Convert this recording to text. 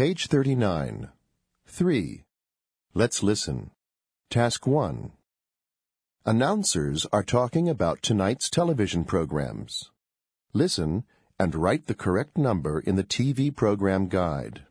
Page 39. 3. Let's listen. Task 1. Announcers are talking about tonight's television programs. Listen and write the correct number in the TV program guide.